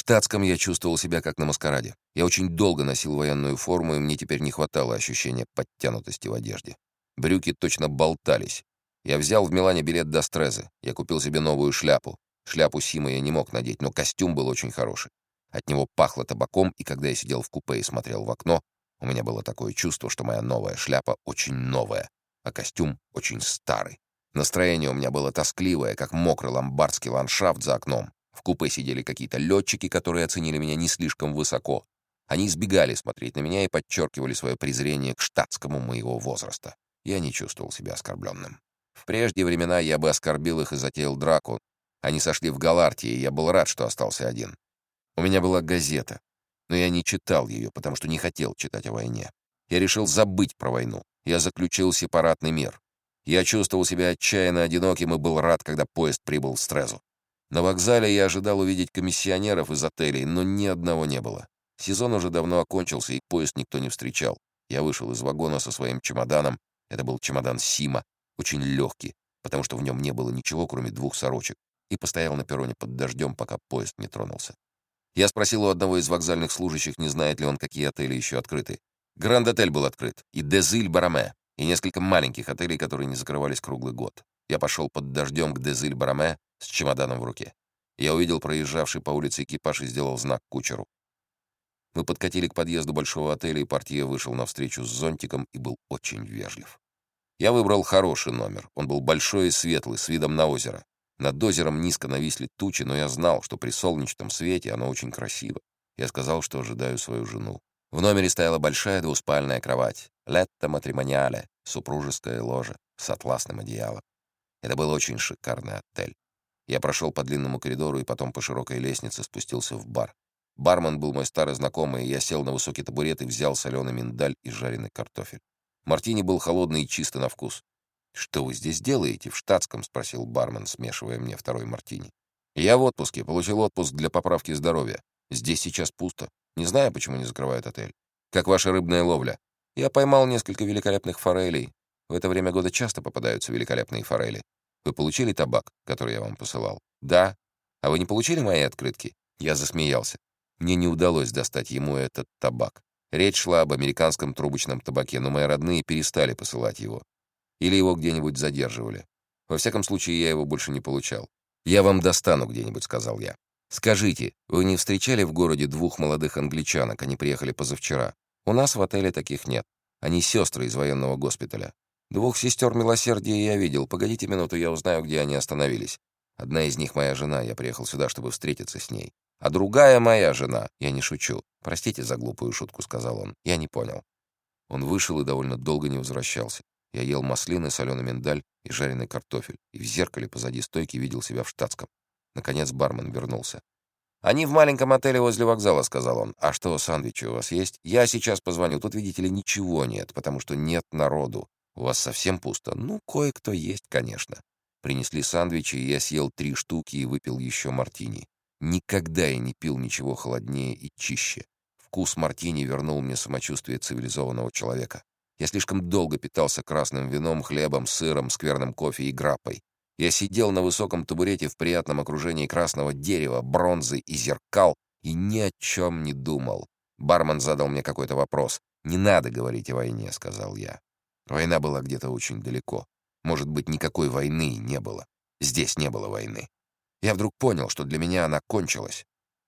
штатском я чувствовал себя как на маскараде. Я очень долго носил военную форму, и мне теперь не хватало ощущения подтянутости в одежде. Брюки точно болтались. Я взял в Милане билет до Стрезы. Я купил себе новую шляпу. Шляпу Сима я не мог надеть, но костюм был очень хороший. От него пахло табаком, и когда я сидел в купе и смотрел в окно, у меня было такое чувство, что моя новая шляпа очень новая, а костюм очень старый. Настроение у меня было тоскливое, как мокрый ломбардский ландшафт за окном. В купе сидели какие-то летчики, которые оценили меня не слишком высоко. Они избегали смотреть на меня и подчеркивали свое презрение к штатскому моего возраста. Я не чувствовал себя оскорбленным. В прежние времена я бы оскорбил их и затеял драку. Они сошли в Галартии, и я был рад, что остался один. У меня была газета, но я не читал ее, потому что не хотел читать о войне. Я решил забыть про войну. Я заключил сепаратный мир. Я чувствовал себя отчаянно одиноким и был рад, когда поезд прибыл в Стрезу. На вокзале я ожидал увидеть комиссионеров из отелей, но ни одного не было. Сезон уже давно окончился, и поезд никто не встречал. Я вышел из вагона со своим чемоданом. Это был чемодан Сима, очень легкий, потому что в нем не было ничего, кроме двух сорочек, и постоял на перроне под дождем, пока поезд не тронулся. Я спросил у одного из вокзальных служащих, не знает ли он, какие отели еще открыты. Гранд-отель был открыт, и Дезиль-Бараме, и несколько маленьких отелей, которые не закрывались круглый год. Я пошел под дождем к Дезиль-Бараме с чемоданом в руке. Я увидел проезжавший по улице экипаж и сделал знак кучеру. Мы подкатили к подъезду большого отеля, и портье вышел навстречу с зонтиком и был очень вежлив. Я выбрал хороший номер. Он был большой и светлый, с видом на озеро. Над озером низко нависли тучи, но я знал, что при солнечном свете оно очень красиво. Я сказал, что ожидаю свою жену. В номере стояла большая двуспальная кровать. Летто матримониале, супружеское ложе с атласным одеялом. Это был очень шикарный отель. Я прошел по длинному коридору и потом по широкой лестнице спустился в бар. Бармен был мой старый знакомый, и я сел на высокий табурет и взял соленый миндаль и жареный картофель. Мартини был холодный и чисто на вкус. «Что вы здесь делаете в штатском?» — спросил бармен, смешивая мне второй мартини. «Я в отпуске, получил отпуск для поправки здоровья. Здесь сейчас пусто. Не знаю, почему не закрывают отель. Как ваша рыбная ловля? Я поймал несколько великолепных форелей. В это время года часто попадаются великолепные форели. Вы получили табак, который я вам посылал? Да. А вы не получили мои открытки? Я засмеялся. Мне не удалось достать ему этот табак. Речь шла об американском трубочном табаке, но мои родные перестали посылать его. Или его где-нибудь задерживали. Во всяком случае, я его больше не получал. «Я вам достану где-нибудь», — сказал я. «Скажите, вы не встречали в городе двух молодых англичанок? Они приехали позавчера. У нас в отеле таких нет. Они сестры из военного госпиталя. Двух сестер милосердия я видел. Погодите минуту, я узнаю, где они остановились. Одна из них моя жена, я приехал сюда, чтобы встретиться с ней. А другая моя жена. Я не шучу. Простите за глупую шутку, сказал он. Я не понял. Он вышел и довольно долго не возвращался. Я ел маслины, соленый миндаль и жареный картофель, и в зеркале позади стойки видел себя в штатском. Наконец бармен вернулся. «Они в маленьком отеле возле вокзала», — сказал он. «А что, сандвичи у вас есть?» «Я сейчас позвоню. Тут, видите ли, ничего нет, потому что нет народу. У вас совсем пусто?» «Ну, кое-кто есть, конечно». Принесли сандвичи, и я съел три штуки и выпил еще мартини. Никогда я не пил ничего холоднее и чище. Вкус мартини вернул мне самочувствие цивилизованного человека. Я слишком долго питался красным вином, хлебом, сыром, скверным кофе и граппой. Я сидел на высоком табурете в приятном окружении красного дерева, бронзы и зеркал и ни о чем не думал. Бармен задал мне какой-то вопрос. «Не надо говорить о войне», — сказал я. Война была где-то очень далеко. Может быть, никакой войны не было. Здесь не было войны. Я вдруг понял, что для меня она кончилась.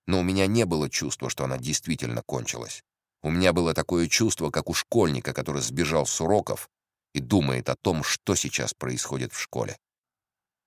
Но у меня не было чувства, что она действительно кончилась. У меня было такое чувство, как у школьника, который сбежал с уроков и думает о том, что сейчас происходит в школе.